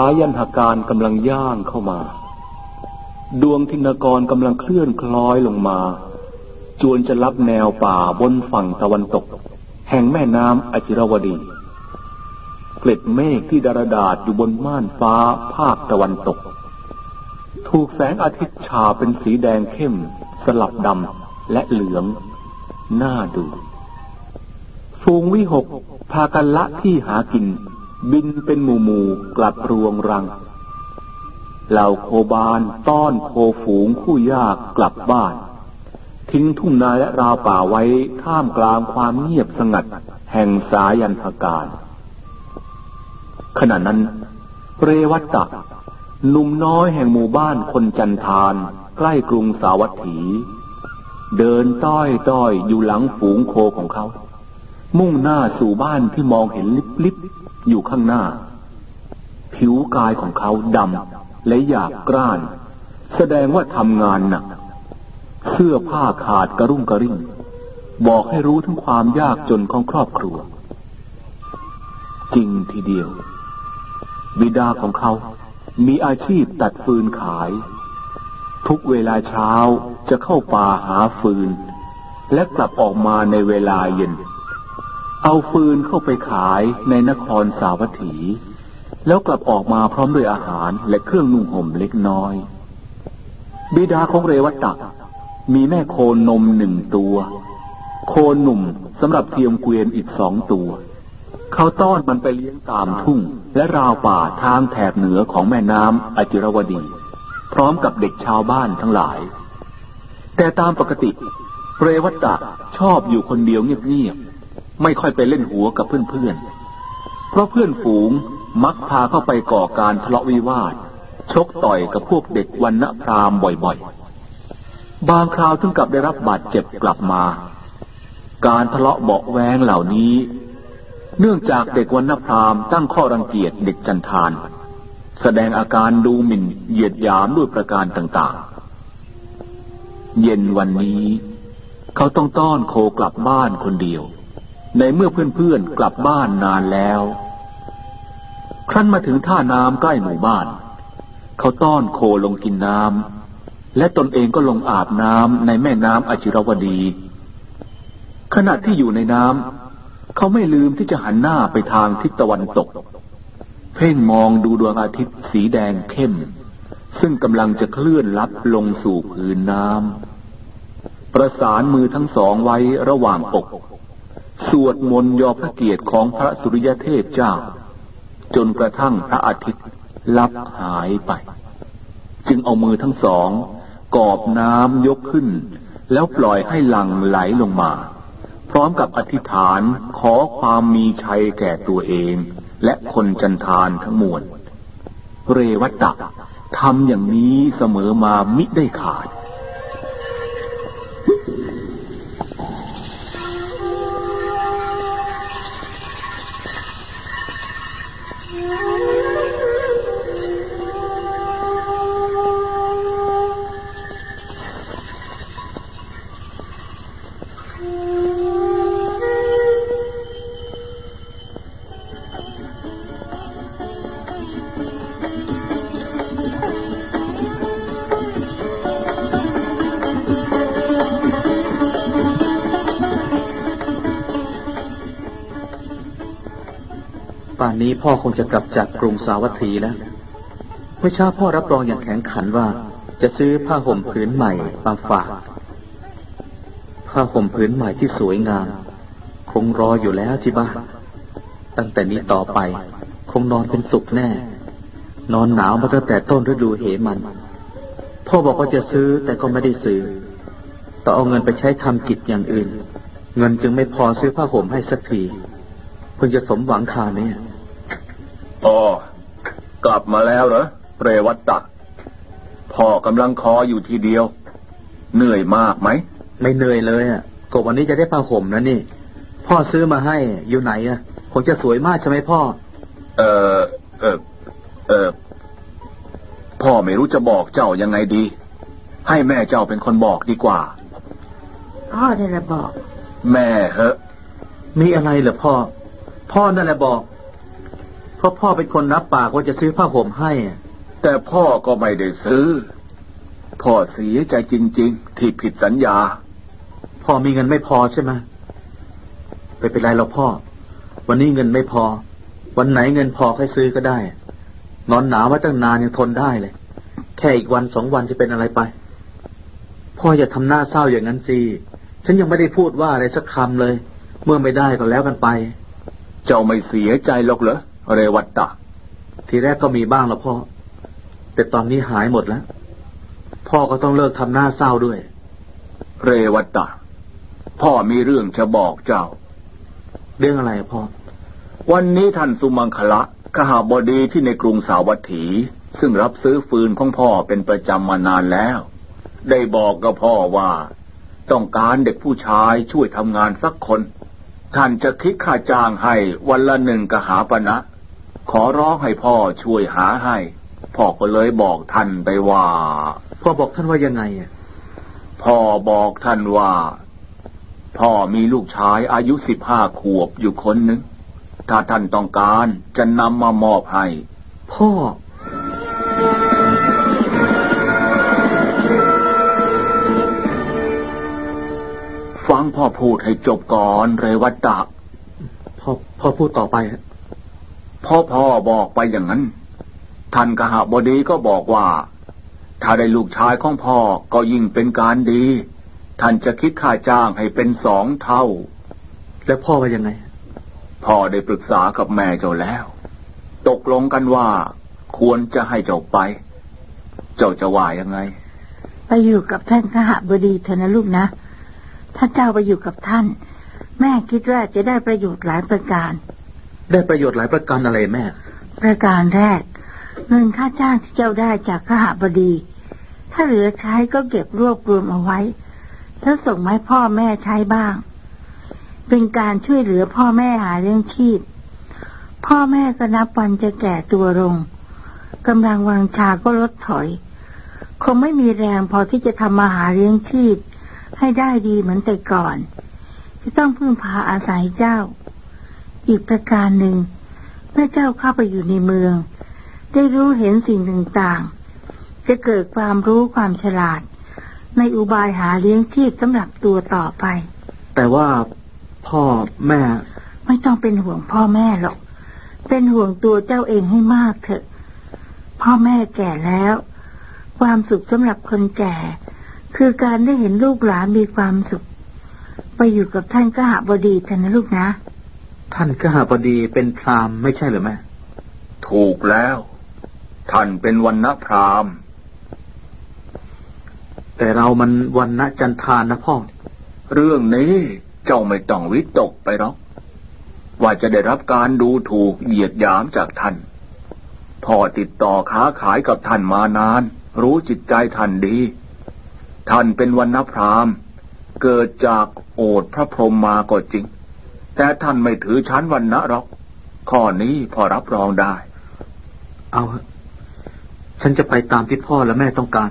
ายันหการกำลังย่างเข้ามา ดวงทินกรกำลังเคลื่อนคล้อยลงมา จวนจะรับแนวป่าบนฝั่งตะวันตก แห่งแม่น้ำอจิรวดีเกล็ดเมฆที่ดารดาษอยู่บนม่านฟ้าภาคตะวันตก ถูกแสงอาทิตย์ฉาเป็นสีแดงเข้ม สลับดำและเหลือง น่าดู ฟูงวิหกพากันละที่หากิน บินเป็นหมู่หมู่กลับรวงรัง เหล่าโคบานต้อนโคฝูงคู่ยากกลับบ้าน ทิ้งทุ่งนาและราวป่าไว้ท่ามกลางความเงียบสงัด แห่งสายันทการ ขณะนั้น เรวัตตะหนุ่มน้อยแห่งหมู่บ้านคนจันทานใกล้กรุงสาวัตถี เดินต้อยต้อยอยู่หลังฝูงโคของเขา มุ่งหน้าสู่บ้านที่มองเห็นลิบลิบ อยู่ข้างหน้า ผิวกายของเขาดำและหยาบกร้าน แสดงว่าทำงานหนัก เสื้อผ้าขาดกระรุ่งกระริ่ง บอกให้รู้ถึงความยากจนของครอบครัว จริงทีเดียว บิดาของเขา มีอาชีพตัดฟืนขาย ทุกเวลาเช้าจะเข้าป่าหาฟืน และกลับออกมาในเวลาเย็น เอาฟืนเข้าไปขายในนครสาวัตถี แล้วกลับออกมาพร้อมด้วยอาหารและเครื่องนุ่งห่มเล็กน้อย บิดาของเรวัตตะมีแม่โคนมหนึ่งตัว โคหนุ่มสำหรับเทียมเกวียนอีกสองตัว เขาต้อนมันไปเลี้ยงตามทุ่ง และราวป่าทางแถบเหนือของแม่น้ำอจิรวดี พร้อมกับเด็กชาวบ้านทั้งหลาย แต่ตามปกติ เรวัตตะชอบอยู่คนเดียวเงียบ ไม่ค่อยไปเล่นหัวกับเพื่อนๆ เพราะเพื่อนฝูงมักพาเข้าไปก่อการทะเลาะวิวาท ชกต่อยกับพวกเด็กวันณพรามบ่อยๆ บางคราวถึงกับได้รับบาดเจ็บกลับมา การทะเลาะเบาแวงเหล่านี้ เนื่องจากเด็กวันณพรามตั้งข้อรังเกียจเด็กจันทาน แสดงอาการดูหมิ่นเหยียดหยามด้วยประการต่างๆ เย็นวันนี้ เขาต้องต้อนโคกลับบ้านคนเดียว ในเมื่อเพื่อนๆกลับบ้านนานแล้ว ครั้นมาถึงท่าน้ำใกล้หมู่บ้าน เขาต้อนโคลงกินน้ำและตนเองก็ลงอาบน้ำในแม่น้ำอจิรวดี ขณะที่อยู่ในน้ำเขาไม่ลืมที่จะหันหน้าไปทางทิศตะวันตก เพ่งมองดูดวงอาทิตย์สีแดงเข้ม ซึ่งกำลังจะเคลื่อนลับลงสู่พื้นน้ำประสานมือทั้งสองไว้ระหว่างอก สวดมนต์ยอพระเกียรติของพระสุริยเทพเจ้า จนกระทั่งพระอาทิตย์ลับหายไป จึงเอามือทั้งสองกอบน้ำยกขึ้น แล้วปล่อยให้หลังไหลลงมา พร้อมกับอธิษฐานขอความมีชัยแก่ตัวเอง และคนจันทานทั้งมวลเรวัตตะทำอย่างนี้เสมอมามิได้ขาด นี้พ่อคงจะกลับจากกรุงสาวัตถีแล้วเมื่อเช้าพ่อรับรองอย่างแข็งขันว่า จะซื้อผ้าห่มผืนใหม่มาฝาก ผ้าห่มผืนใหม่ที่สวยงาม คงรออยู่แล้วที่บ้านตั้งแต่นี้ต่อไป คงนอนเป็นสุขแน่ นอนหนาวมาตั้งแต่ต้นฤดูเหมัน พ่อบอกว่าจะซื้อแต่ก็ไม่ได้ซื้อต้องเอาเงินไปใช้ทำกิจอย่างอื่น เงินจึงไม่พอซื้อผ้าห่มให้สักทีเพิ่งจะสมหวังคาเนี่ย อ๋อกลับมาแล้วเหรอเรวัตตะพ่อกำลังคออยู่ทีเดียว เหนื่อยมากไหม ไม่เหนื่อยเลยอะก็วันนี้จะได้ผ้าห่มนะนี่ พ่อซื้อมาให้อยู่ไหนอะคงจะสวยมากใช่ไหมพ่อ เออเออเออพ่อไม่รู้จะบอกเจ้ายังไงดี ให้แม่เจ้าเป็นคนบอกดีกว่า พ่อได้ละบอก แม่เหอะมีอะไรเหรอพ่อ พ่อนั่นแหละบอก ก็พ่อเป็นคนรับปากว่าจะซื้อผ้าห่มให้ แต่พ่อก็ไม่ได้ซื้อ พ่อเสียใจจริง ๆ ที่ผิดสัญญา พ่อมีเงินไม่พอใช่ไหมไม่เป็นไรหรอกพ่อ วันนี้เงินไม่พอ วันไหนเงินพอค่อยซื้อก็ได้ นอนหนาวมาตั้งนานยังทนได้เลย แค่อีกวันสองวันจะเป็นอะไรไป พ่ออย่าทำหน้าเศร้าอย่างนั้นสิฉันยังไม่ได้พูดว่าอะไรสักคำเลย เมื่อไม่ได้ก็แล้วกันไป เจ้าไม่เสียใจหรอกเหรอ เรวัตตะ ทีแรกก็มีบ้างแล้วพ่อ แต่ตอนนี้หายหมดแล้ว พ่อก็ต้องเลิกทำหน้าเศร้าด้วย เรวัตตะ พ่อมีเรื่องจะบอกเจ้า เรื่องอะไรอะพ่อ วันนี้ท่านสุมังคละขหาบดีที่ในกรุงสาวัตถี ซึ่งรับซื้อฟืนของพ่อเป็นประจำมานานแล้ว ได้บอกกับพ่อว่า ต้องการเด็กผู้ชายช่วยทำงานสักคน ท่านจะคิดค่าจ้างให้วันละหนึ่งกหาปณะนะ ขอร้องให้พ่อช่วยหาให้ พ่อก็เลยบอกท่านไปว่า พ่อบอกท่านว่ายังไงอะพ่อบอกท่านว่า พ่อมีลูกชายอายุสิบห้าขวบอยู่คนหนึ่งถ้าท่านต้องการจะนำมามอบให้ พ่อ ฟังพ่อพูดให้จบก่อนเรวัตตะพ่อพ่อพูดต่อไปฮะ พ่อพ่อบอกไปอย่างนั้น ท่านกหบดีก็บอกว่า ถ้าได้ลูกชายของพ่อก็ยิ่งเป็นการดี ท่านจะคิดค่าจ้างให้เป็นสองเท่า แล้วพ่อว่ายังไง พ่อได้ปรึกษากับแม่เจ้าแล้ว ตกลงกันว่า ควรจะให้เจ้าไป เจ้าจะว่ายังไง ไปอยู่กับท่านขหบดีเถอะนะลูกนะถ้าเจ้าไปอยู่กับท่าน แม่คิดว่าจะได้ประโยชน์หลายประการ ได้ประโยชน์หลายประการอะไรแม่ ประการแรก เงินค่าจ้างที่เจ้าได้จากขหบดี ถ้าเหลือใช้ก็เก็บรวบรวมเอาไว้แล้วส่งให้พ่อแม่ใช้บ้าง เป็นการช่วยเหลือพ่อแม่หาเลี้ยงชีพ พ่อแม่ก็นับวันจะแก่ตัวลงกำลังวังชาก็ลดถอย คงไม่มีแรงพอที่จะทำมาหาเลี้ยงชีพ ให้ได้ดีเหมือนแต่ก่อน จะต้องพึ่งพาอาศัยเจ้า อีกประการหนึ่ง เมื่อเจ้าเข้าไปอยู่ในเมือง ได้รู้เห็นสิ่งต่างๆ จะเกิดความรู้ความฉลาด ในอุบายหาเลี้ยงชีพสำหรับตัวต่อไป แต่ว่าพ่อแม่ ไม่ต้องเป็นห่วงพ่อแม่หรอก เป็นห่วงตัวเจ้าเองให้มากเถอะ พ่อแม่แก่แล้ว ความสุขสำหรับคนแก่ คือการได้เห็นลูกหลานมีความสุข ไปอยู่กับท่านก็หาบดีเถอะนะลูกนะ ท่านกหบดีเป็นพราหมณ์ไม่ใช่เหรือแม่ ถูกแล้ว ท่านเป็นวันณพราหมณ์ แต่เรามันวันณะจันทานนะพ่อ เรื่องนี้เจ้าไม่ต้องวิตกไปหรอก ว่าจะได้รับการดูถูกเหยียดหยามจากท่านพ่อติดต่อค้าขายกับท่านมานาน รู้จิตใจท่านดี ท่านเป็นวันณพราหมณ์ เกิดจากโอษฐ์พระพรหมมาก็จริง แต่ท่านไม่ถือชั้นวันนะหรอก ข้อนี้พอรับรองได้ เอา ฉันจะไปตามที่พ่อและแม่ต้องการ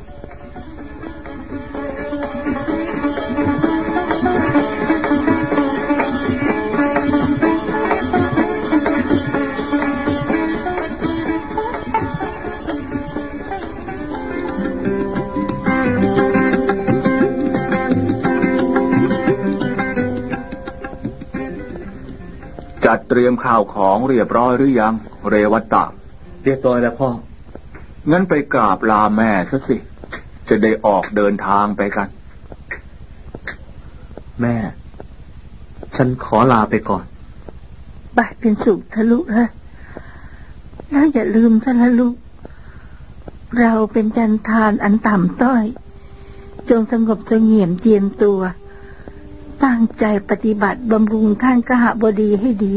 ตรียมข้าวของเรียบร้อยหรือยัง เรวัตตะ เรียบร้อยแล้วพ่อ งั้นไปกราบลาแม่ซะสิ จะได้ออกเดินทางไปกัน แม่ ฉันขอลาไปก่อนไปเป็นสุขทะลุเฮ้ยแล้วอย่าลืมทะลุเราเป็นจันทานอันต่ำต้อย จงสงบเสงี่ยมเจียมตัว ตั้งใจปฏิบัติบำรุงท่านกหบดีให้ดี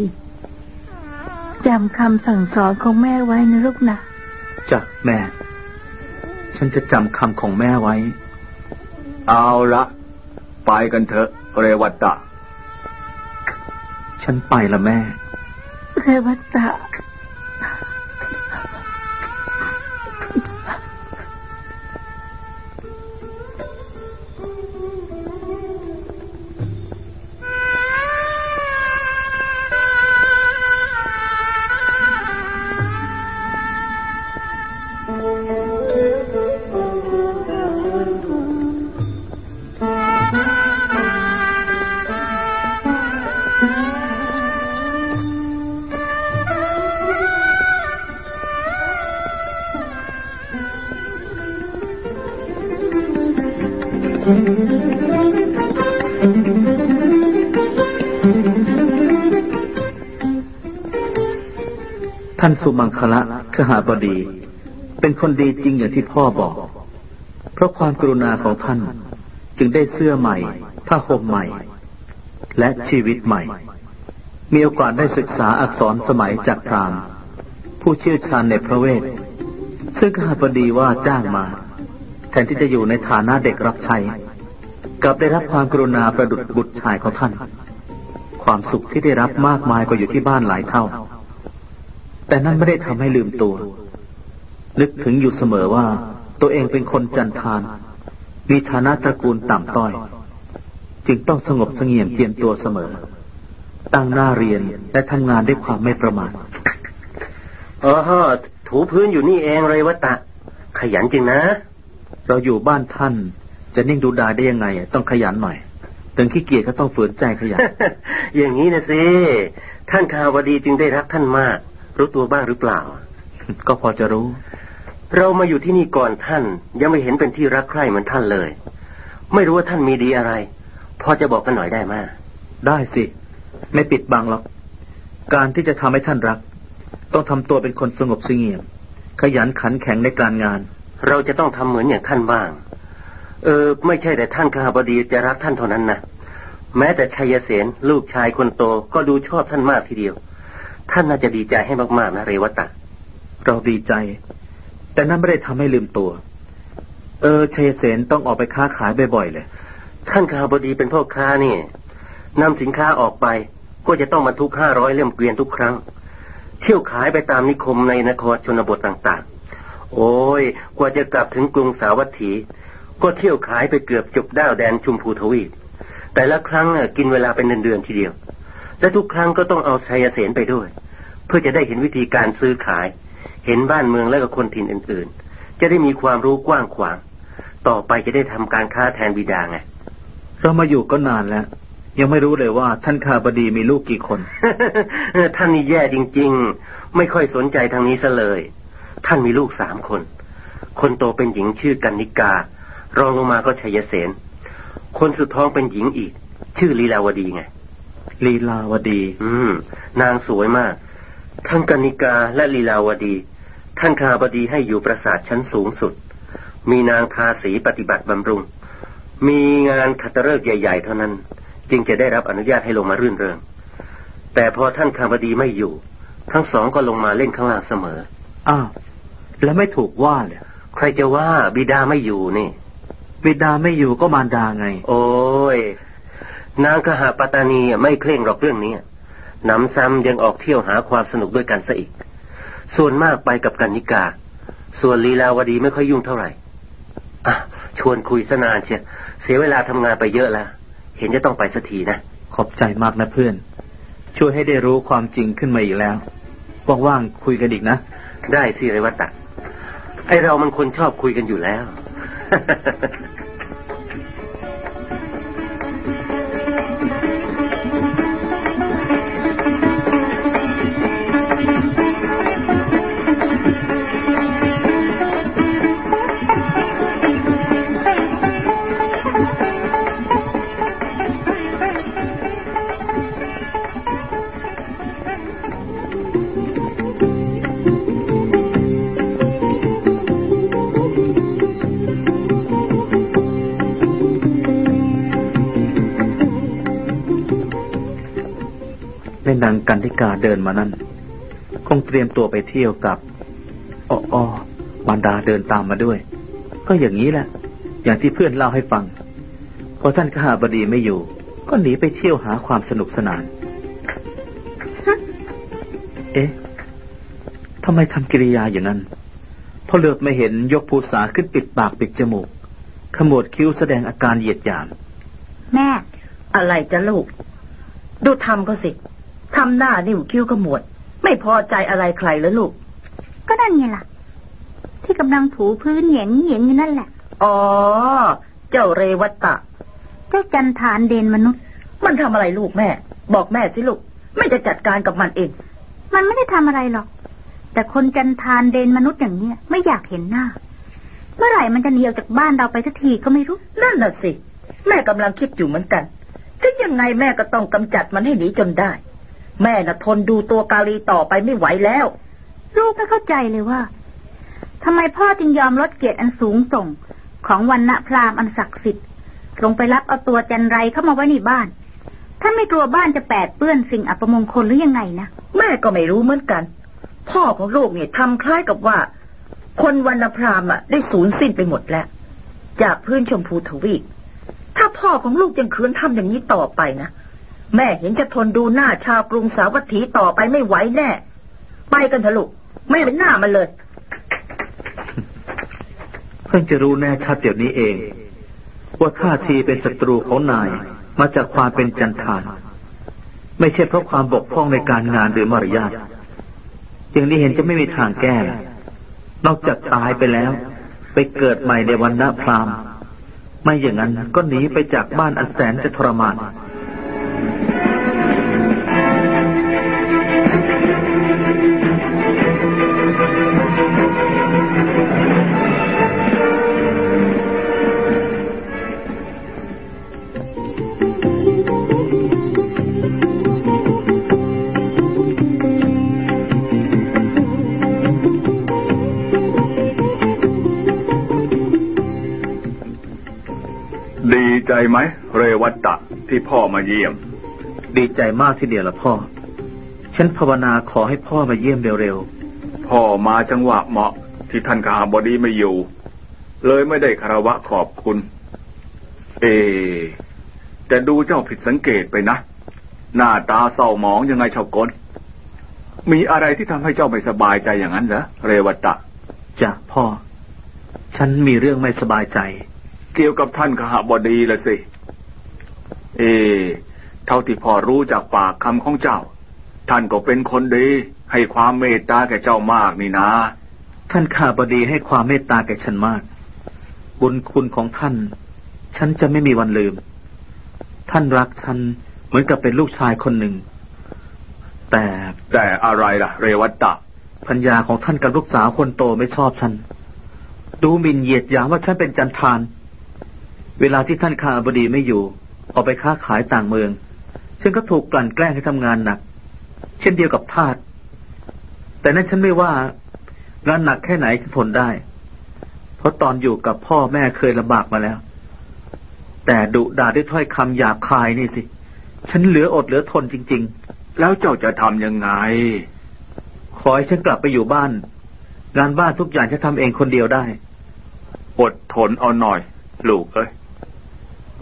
จำคำสั่งสอนของแม่ไว้นะลูกนะจ้ะแม่ ฉันจะจำคำของแม่ไว้ เอาละ ไปกันเถอะเรวัตตะฉันไปละแม่ เรวัตตะานสุมังคละขหาบดี เป็นคนดีจริงอย่างที่พ่อบอก เพราะความกรุณาของท่านจึงได้เสื้อใหม่ ผ้าห่มใหม่ และชีวิตใหม่ มีโอกาสได้ศึกษาอักษรสมัยจากพรามผู้เชี่ยวชาญในพระเวท ซึ่งขหาบดีว่าจ้างมา แทนที่จะอยู่ในฐานะเด็กรับใช้กลับได้รับความกรุณาประดุจบุตรชายของท่าน ความสุขที่ได้รับมากมายกว่าอยู่ที่บ้านหลายเท่า แต่นั่นไม่ได้ทำให้ลืมตัว นึกถึงอยู่เสมอว่า ตัวเองเป็นคนจันทาน มีฐานะตระกูลต่ำต้อย จึงต้องสงบเสงี่ยมเจียมตัวเสมอ ตั้งหน้าเรียนและทำงานด้วยความไม่ประมาทอ๋อถูพื้นอยู่นี่เองเลยวะตะ ขยันจริงนะ เราอยู่บ้านท่าน จะนิ่งดูดายได้ยังไง ต้องขยันหน่อยถึงขี้เกียจก็ต้องฝืนใจขยันอย่างนี้นะสิท่านข่าวดีจึงได้รักท่านมาก รู้ตัวบ้างหรือเปล่า ก็พอจะรู้ เรามาอยู่ที่นี่ก่อนท่าน ยังไม่เห็นเป็นที่รักใคร่เหมือนท่านเลย ไม่รู้ว่าท่านมีดีอะไร พอจะบอกกันหน่อยได้ไหมได้สิ ไม่ปิดบังหรอก การที่จะทำให้ท่านรัก ต้องทำตัวเป็นคนสงบเสงี่ยม ขยันขันแข็งในการงาน เราจะต้องทำเหมือนอย่างท่านบ้าง เออ ไม่ใช่แต่ท่านข้าบดีจะรักท่านเท่านั้นนะแม้แต่ชัยเสนลูกชายคนโตก็ดูชอบท่านมากทีเดียว ท่านน่าจะดีใจให้มากๆนะเรวตะ เราดีใจ แต่นั่นไม่ได้ทำให้ลืมตัว เออชัยเสนต้องออกไปค้าขายบ่อยๆเลย ท่านข้าบดีเป็นพ่อค้านี่นำสินค้าออกไปก็จะต้องบรรทุกห้าร้อยเล่มเกวียนทุกครั้ง เที่ยวขายไปตามนิคมในนครชนบทต่างๆ โอ้ย กว่าจะกลับถึงกรุงสาวัตถี ก็เที่ยวขายไปเกือบจบด้าวแดนชุมพูทวีปแต่ละครั้งกินเวลาเป็นเดือนๆทีเดียว และทุกครั้งก็ต้องเอาชัยเสนไปด้วย เพื่อจะได้เห็นวิธีการซื้อขาย เห็นบ้านเมืองและก็คนถิ่นอื่น ๆ จะได้มีความรู้กว้างขวาง ต่อไปจะได้ทำการค้าแทนบิดาไงเรามาอยู่ก็นานแล้ว ยังไม่รู้เลยว่าท่านคาบดีมีลูกกี่คน ท่านนี่แย่จริง ๆ ไม่ค่อยสนใจทางนี้ซะเลย ท่านมีลูกสามคน คนโตเป็นหญิงชื่อกันนิกา รองลงมาก็ชัยเสนคนสุดท้องเป็นหญิงอีก ชื่อลีลาวดีไง ลีลาวดี อืม นางสวยมาก ทั้งกนิกาและลีลาวดี ท่านคาบดีให้อยู่ปราสาทชั้นสูงสุด มีนางทาสีปฏิบัติบำรุง มีงานคัตฤกษ์ใหญ่ ๆ เท่านั้น จึงจะได้รับอนุญาตให้ลงมารื่นเริง แต่พอท่านคาบดีไม่อยู่ ทั้งสองก็ลงมาเล่นข้างล่างเสมอ อ้าว แล้วไม่ถูกว่าเลยใครจะว่าบิดาไม่อยู่นี่ บิดาไม่อยู่ก็มารดาไง โอ้ย นางขหาปตานีไม่เคร่งหรอกเรื่องนี้หนำซ้ำยังออกเที่ยวหาความสนุกด้วยกันซะอีก ส่วนมากไปกับกันนิกา ส่วนลีลาวดีไม่ค่อยยุ่งเท่าไหร่อะชวนคุยสนานเชียเสียเวลาทำงานไปเยอะแล้วเห็นจะต้องไปสักทีนะ ขอบใจมากนะเพื่อน ช่วยให้ได้รู้ความจริงขึ้นมาอีกแล้ว ว่างๆคุยกันอีกนะ ได้สิเรวัตะ ไอเรามันคนชอบคุยกันอยู่แล้ว มานั่นคงเตรียมตัวไปเที่ยวกับอ้ออมารดาเดินตามมาด้วย ก็อย่างนี้แหละ อย่างที่เพื่อนเล่าให้ฟัง พอท่านขหาบดีไม่อยู่ ก็หนีไปเที่ยวหาความสนุกสนาน เอ๊ะทำไมทำกิริยาอย่างนั้น พอเลือบไม่เห็นยกภูษาขึ้นปิดปากปิดจมูก ขมวดคิ้วแสดงอาการเหยียดหยาม แม่ อะไรจะลูก ดูทำก็สิ ทำหน้านิ่วคิ้วขมวด ไม่พอใจอะไรใครแล้วลูก ก็นั่นไงล่ะ ที่กำลังถูพื้นเหยียงเหยียงอยู่นั่นแหละ อ๋อ เจ้าเรวัตตะ เจ้าจันทานเดนมนุษย์ มันทำอะไรลูกแม่ บอกแม่สิลูกไม่จะจัดการกับมันเอง มันไม่ได้ทำอะไรหรอก แต่คนจันทานเดนมนุษย์อย่างเนี้ยไม่อยากเห็นหน้า เมื่อไหร่มันจะหนีออกจากบ้านเราไปสักทีก็ไม่รู้ นั่นน่ะสิ แม่กำลังคิดอยู่เหมือนกันถึงยังไงแม่ก็ต้องกำจัดมันให้หนีจนได้ แม่น่ะทนดูตัวกาลีต่อไปไม่ไหวแล้ว ลูกไม่เข้าใจเลยว่าทำไมพ่อจึงยอมลดเกียรติอันสูงส่ง ของวันณะพราหมณ์อันศักดิ์สิทธิ์ ลงไปรับเอาตัวจันไรเข้ามาไว้ในบ้านถ้าไม่กลัวบ้านจะแปดเปื้อนสิ่งอัปมงคลหรือยังไงนะแม่ก็ไม่รู้เหมือนกัน พ่อของลูกเนี่ยทำคล้ายกับว่า คนวันณพราหมณ์อะได้สูญสิ้นไปหมดแล้ว จากพื้นชมพูทวีปถ้าพ่อของลูกยังคืนทำอย่างนี้ต่อไปนะ แม่เห็นจะทนดูหน้าชาวกรุงสาวัตถีต่อไปไม่ไหวแน่ ไปกันเถอะลูกแม่เป็นหน้ามันเลย เพิ่งจะรู้แน่ชัดเดี๋ยวนี้เอง ว่าท่าทีเป็นศัตรูของนายมาจากความเป็นจันทาน ไม่ใช่เพราะความบกพร่องในการงานหรือมารยาทอย่างนี้เห็นจะไม่มีทางแก้ นอกจากตายไปแล้ว ไปเกิดใหม่ในวันณะพรามไม่อย่างนั้นก็หนีไปจากบ้านอันแสนจะทรมาน ที่พ่อมาเยี่ยม ดีใจมากทีเดียวละพ่อ ฉันภาวนาขอให้พ่อมาเยี่ยมเร็วพ่อมาจังหวะเหมาะที่ท่านข้าบดีไม่อยู่ เลยไม่ได้คารวะขอบคุณ เอ แต่ดูเจ้าผิดสังเกตไปนะ หน้าตาเศร้าหมองยังไงชาวกลมีอะไรที่ทำให้เจ้าไม่สบายใจอย่างนั้นเหรอเรวัตตะๆจ้ะพ่อ ฉันมีเรื่องไม่สบายใจ เกี่ยวกับท่านขหบดีละสิ เอ เท่าที่พ่อรู้จากปากคำของเจ้า ท่านก็เป็นคนดี ให้ความเมตตาแก่เจ้ามากนี่นะ ท่านข้าบดีให้ความเมตตาแก่ฉันมาก บุญคุณของท่าน ฉันจะไม่มีวันลืม ท่านรักฉันเหมือนกับเป็นลูกชายคนหนึ่ง แต่แต่อะไรล่ะ เรวัตตะพัญญาของท่านกับลูกสาวคนโตไม่ชอบฉัน ดูหมิ่นเหยียดหยามว่าฉันเป็นจันทาน เวลาที่ท่านข้าบดีไม่อยู่ ออกไปค้าขายต่างเมือง ฉันก็ถูกกลั่นแกล้งให้ทำงานหนัก เช่นเดียวกับทาสแต่นั้นฉันไม่ว่างานหนักแค่ไหนฉันทนได้ เพราะตอนอยู่กับพ่อแม่เคยลำบากมาแล้ว แต่ดุด่าด้วยถ้อยคำหยาบคายนี่สิ ฉันเหลืออดเหลือทนจริง ๆ แล้วเจ้าจะทำยังไง ขอให้ฉันกลับไปอยู่บ้าน งานบ้านทุกอย่างฉันทำเองคนเดียวได้ อดทนเอาหน่อย ลูกเอ้ย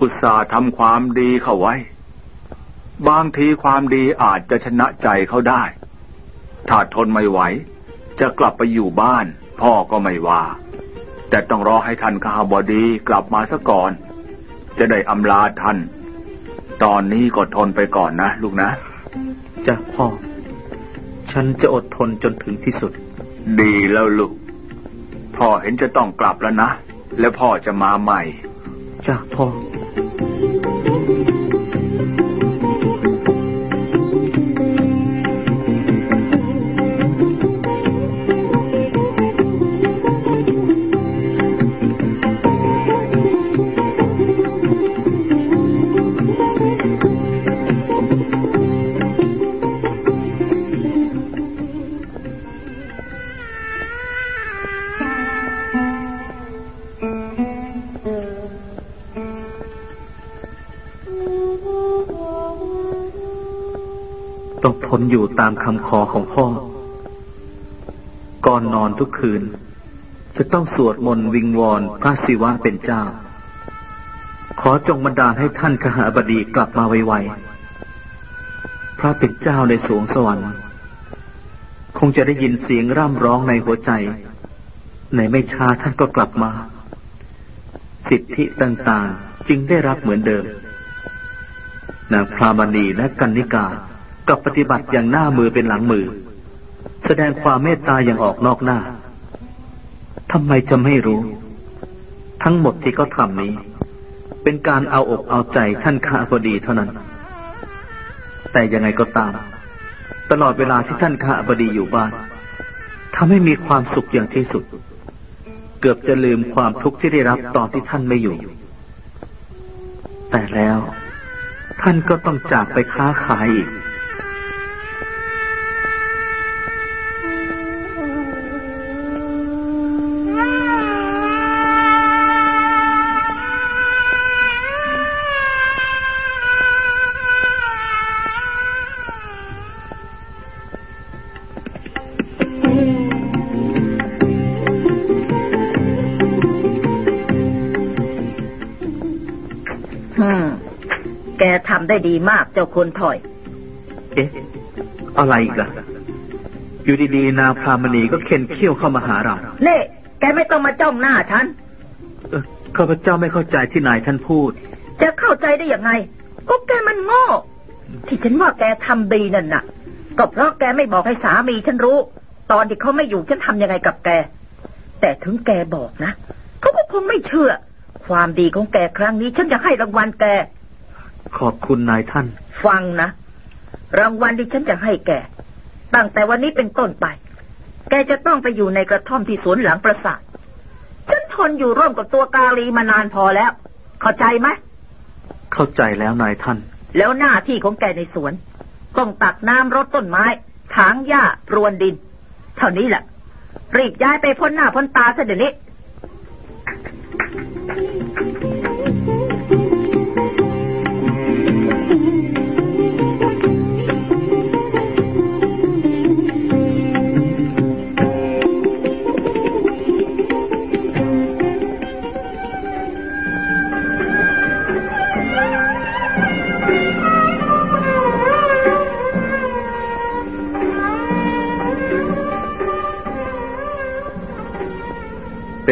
อุตส่าห์ทำความดีเข้าไว้ บางทีความดีอาจจะชนะใจเขาได้ ถ้าทนไม่ไหว จะกลับไปอยู่บ้าน พ่อก็ไม่ว่า แต่ต้องรอให้ท่านข้าบดีกลับมาซะก่อน จะได้อำลาท่าน ตอนนี้ก็ทนไปก่อนนะ ลูกนะจ้ะพ่อ ฉันจะอดทนจนถึงที่สุด ดีแล้วลูก พ่อเห็นจะต้องกลับแล้วนะ แล้วพ่อจะมาใหม่ จ้ะพ่อ ต้อ อยู่ตามคำขอของพ่อ ก่อนนอนทุกคืน จะต้องสวดมนต์วิงวอนพระศิวะเป็นเจ้า ขอจงบันดาลให้ท่านขหาบดีกลับมาไวๆ พระเป็นเจ้าในสวงสวรรค์ คงจะได้ยินเสียงร่ำร้องในหัวใจ ในไม่ช้าท่านก็กลับมา สิทธิต่างๆจึงได้รับเหมือนเดิมนางพรามณีและกันนิกา กับปฏิบัติอย่างหน้ามือเป็นหลังมือ แสดงความเมตตาอย่างออกนอกหน้าทำไมจะไม่รู้ ทั้งหมดที่เขาทำนี้ เป็นการเอาอกเอาใจท่านข้าพอดีเท่านั้น แต่ยังไงก็ตาม ตลอดเวลาที่ท่านข้าบดีอยู่บ้านทำให้มีความสุขอย่างที่สุด เกือบจะลืมความทุกข์ที่ได้รับตอนที่ท่านไม่อยู่ แต่แล้ว ท่านก็ต้องจากไปค้าขายอีก ได้ดีมากเจ้าคนถอย เอ๊ะ อะไรอีกล่ะ อยู่ดีๆนาพรามณีก็เข็นเขี้ยวเข้ามาหาเรา เน่แกไม่ต้องมาจ้องหน้าฉันข้าพเจ้าไม่เข้าใจที่นายท่านพูด จะเข้าใจได้ยังไง ก็แกมันโง่ ที่ฉันว่าแกทำดีนั่นน่ะ ก็เพราะแกไม่บอกให้สามีฉันรู้ ตอนที่เขาไม่อยู่ฉันทำยังไงกับแก แต่ถึงแกบอกนะ เขาก็คงไม่เชื่อ ความดีของแกครั้งนี้ฉันจะให้รางวัลแก ขอบคุณนายท่าน ฟังนะ รางวัลที่ฉันจะให้แกตั้งแต่วันนี้เป็นต้นไป แกจะต้องไปอยู่ในกระท่อมที่สวนหลังปราสาทฉันทนอยู่ร่วมกับตัวกาลีมานานพอแล้ว เข้าใจไหมเข้าใจแล้วนายท่าน แล้วหน้าที่ของแกในสวน ต้องตักน้ำรดต้นไม้ ถางหญ้าปรวนดิน เท่านี้แหละรีบย้ายไปพ้นหน้าพ้นตาซะเดี๋ยวนี้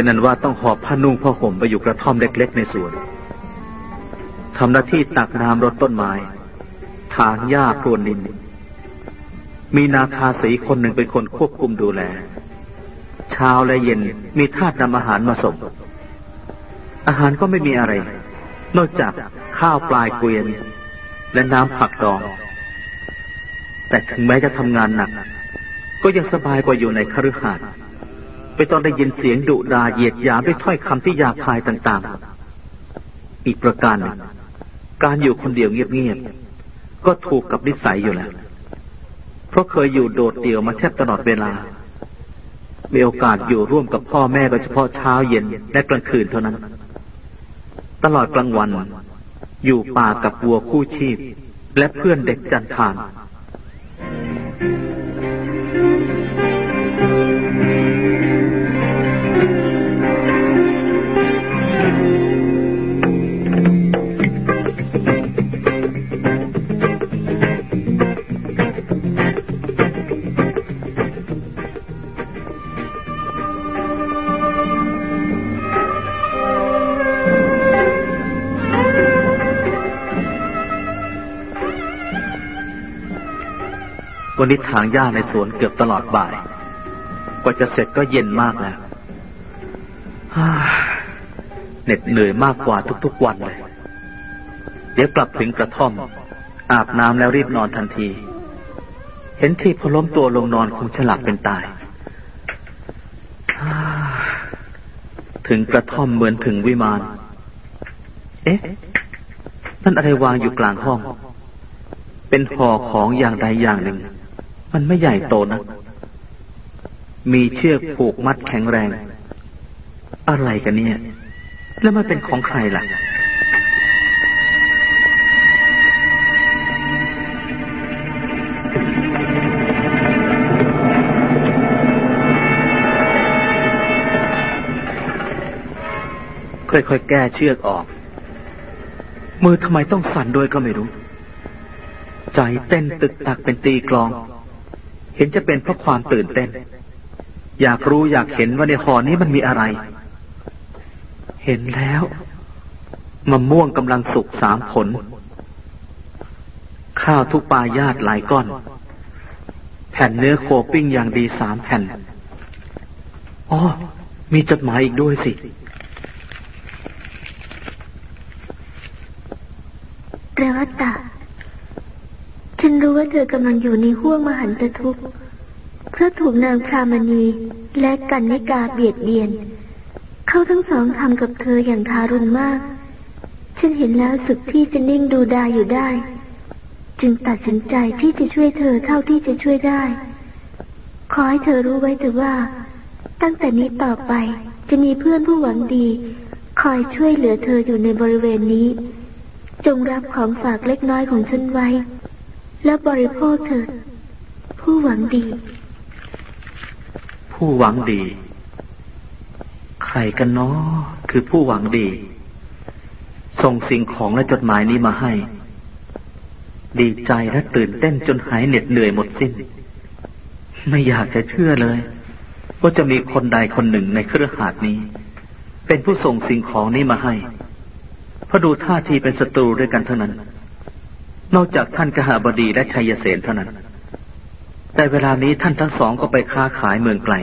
เป็นนั้นว่าต้องหอบผ้านุ่งผ้าห่มไปอยู่กระท่อมเล็ก ๆ ในสวนทำหน้าที่ตักน้ำรดต้นไม้ ถางหญ้าพรวนดิน มีนาคาสีคนหนึ่งเป็นคนควบคุมดูแล เช้าและเย็นมีทาสนำอาหารมาส่ง อาหารก็ไม่มีอะไร นอกจากข้าวปลายเกวียน และน้ำผักดอง แต่ถึงแม้จะทำงานหนัก ก็ยังสบายกว่าอยู่ในคฤหาสน์ ไม่ต้องได้ยินเสียงดุดาเหยียดหยามด้วยถ้อยคำที่หยาบคายต่างๆ อีกประการหนึ่งการอยู่คนเดียวเงียบๆก็ถูกกับนิสัยอยู่แล้วเพราะเคยอยู่โดดเดี่ยวมาแทบตลอดเวลามีโอกาสอยู่ร่วมกับพ่อแม่โดยเฉพาะเช้าเย็นและกลางคืนเท่านั้น ตลอดกลางวัน อยู่ป่ากับวัวคู่ชีพ และเพื่อนเด็กจันทาน วันนี้ถางหญ้าในสวนเกือบตลอดบ่าย กว่าจะเสร็จก็เย็นมากแล้วเหน็ดเหนื่อยมากกว่าทุกๆวันเลย เดี๋ยวกลับถึงกระท่อม อาบน้ำแล้วรีบนอนทันที เห็นทีพอล้มตัวลงนอนคงฉลับเป็นตาย ถึงกระท่อมเหมือนถึงวิมาน เอ๊ะ นั่นอะไรวางอยู่กลางห้อง เป็นห่อของอย่างใดอย่างหนึ่ง มันไม่ใหญ่โตนะ มีเชือกผูกมัดแข็งแรง อะไรกันเนี่ย แล้วมันเป็นของใครล่ะค่อยๆแก้เชือกออก มือทำไมต้องสั่นด้วยก็ไม่รู้ ใจเต้นตึกตักเป็นตีกลอง เห็นจะเป็นเพราะความตื่นเต้น อยากรู้อยากเห็นว่าในห่อนี้มันมีอะไร เห็นแล้วมะม่วงกำลังสุกสามผล ข้าวทุกปลายาดหลายก้อน แผ่นเนื้อโคปิ้งอย่างดีสามแผ่นอ๋อมีจดหมายอีกด้วยสิ เรวัตตา รู้ว่าเธอกำลังอยู่ในห้วงมหันตทุกข์เพราะถูกนางพรามณีและกันนิกาเบียดเบียน เขาทั้งสองทำกับเธออย่างทารุณมาก ฉันเห็นแล้วสุดที่จะนิ่งดูดายอยู่ได้ จึงตัดสินใจที่จะช่วยเธอเท่าที่จะช่วยได้ ขอให้เธอรู้ไว้เถอะว่า ตั้งแต่นี้ต่อไปจะมีเพื่อนผู้หวังดี คอยช่วยเหลือเธออยู่ในบริเวณนี้ จงรับของฝากเล็กน้อยของฉันไว้ แล้วบริโภคเถิด ผู้หวังดี ผู้หวังดี ใครกันเนาะคือผู้หวังดี ส่งสิ่งของและจดหมายนี้มาให้ ดีใจและตื่นเต้นจนหายเหน็ดเหนื่อยหมดสิ้น ไม่อยากจะเชื่อเลย ว่าจะมีคนใดคนหนึ่งในเครือข่ายนี้ เป็นผู้ส่งสิ่งของนี้มาให้เพราะดูท่าทีเป็นศัตรูด้วยกันเท่านั้น นอกจากท่านกหาบดีและชัยเสนเท่านั้น แต่เวลานี้ท่านทั้งสองก็ไปค้าขายเมืองไกล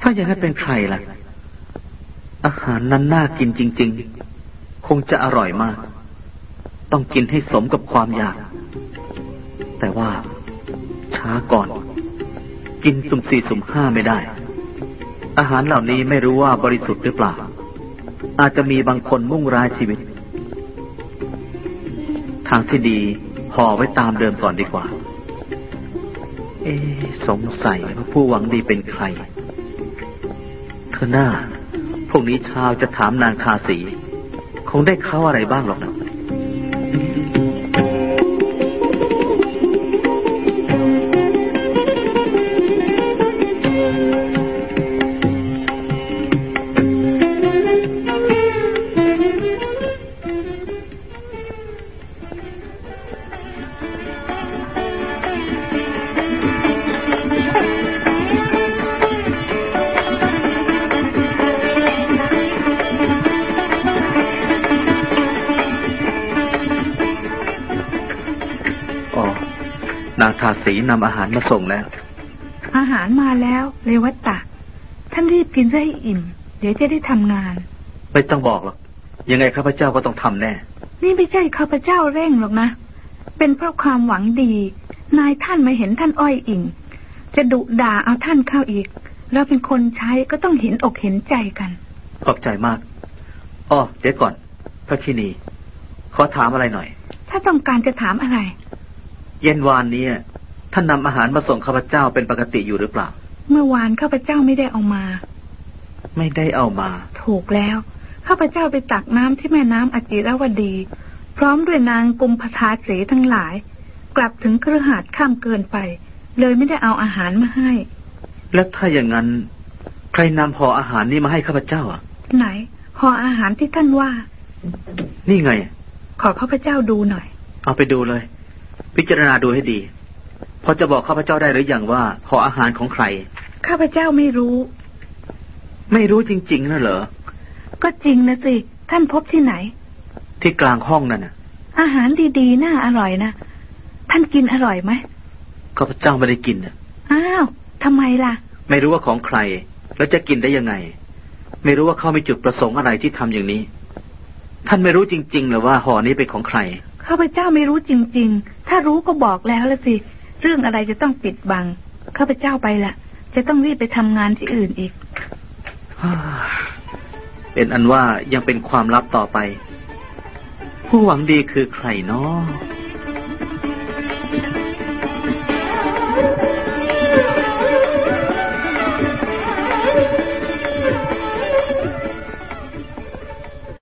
ถ้าอย่างนั้นเป็นใครล่ะ อาหารนั้นน่ากินจริง ๆ คงจะอร่อยมาก ต้องกินให้สมกับความอยาก แต่ว่าช้าก่อน กินสุ่มสี่สุ่มห้าไม่ได้ อาหารเหล่านี้ไม่รู้ว่าบริสุทธิ์หรือเปล่า อาจจะมีบางคนมุ่งร้ายชีวิต ทางที่ดีห่อไว้ตามเดิมก่อนดีกว่า เอ๊สงสัยว่าผู้หวังดีเป็นใคร เธอหน้า พวกนี้ชาวจะถามนางคาสี คงได้เข้าอะไรบ้างหรอกนะ นำอาหารมาส่งแล้ว อาหารมาแล้วเลวัตตะ ท่านรีบกินซะให้อิ่ม เดี๋ยวจะได้ทำงาน ไม่ต้องบอกหรอก ยังไงข้าพเจ้าก็ต้องทำแน่ นี่ไม่ใช่ข้าพเจ้าเร่งหรอกนะ เป็นเพราะความหวังดี นายท่านมาเห็นท่านอ้อยอิ่ง จะดุด่าเอาท่านเข้าอีก เราเป็นคนใช้ก็ต้องเห็นอกเห็นใจกัน ขอบใจมาก อ้อเดี๋ยวก่อน พระชินี ขอถามอะไรหน่อย ถ้าต้องการจะถามอะไรเย็นวานนี้ ท่านนำอาหารมาส่งข้าพเจ้าเป็นปกติอยู่หรือเปล่า เมื่อวานข้าพเจ้าไม่ได้เอามา ไม่ได้เอามา ถูกแล้ว ข้าพเจ้าไปตักน้ำที่แม่น้ำอจิรวดี พร้อมด้วยนางกุมภทาสีทั้งหลาย กลับถึงเครือหาดข้ามเกินไป เลยไม่ได้เอาอาหารมาให้ แล้วถ้าอย่างนั้น ใครนำห่ออาหารนี้มาให้ข้าพเจ้าอะ ไหนห่ออาหารที่ท่านว่า นี่ไง ขอข้าพเจ้าดูหน่อย เอาไปดูเลย พิจารณาดูให้ดี พอจะบอกข้าพเจ้าได้หรืออยังว่าห่ออาหารของใคร ข้าพเจ้าไม่รู้ ไม่รู้จริงๆนะเหรอ ก็จริงนะสิ ท่านพบที่ไหน ที่กลางห้องนั่นน่ะ อาหารดีๆ น่าอร่อยนะท่านกินอร่อยไหมข้าพเจ้าไม่ได้กินน่ะอ้าวทำไมล่ะ ไม่รู้ว่าของใคร แล้วจะกินได้ยังไง ไม่รู้ว่าเขามีจุดประสงค์อะไรที่ทำอย่างนี้ ท่านไม่รู้จริงๆเหรือว่าห่อนี้เป็นของใครข้าพเจ้าไม่รู้จริง ๆ ถ้ารู้ก็บอกแล้วละสิ เรื่องอะไรจะต้องปิดบังข้าพเจ้าไปละจะต้องรีบไปทำงานที่อื่นอีก เป็นอันว่ายังเป็นความลับต่อไป ผู้หวังดีคือใครนาะ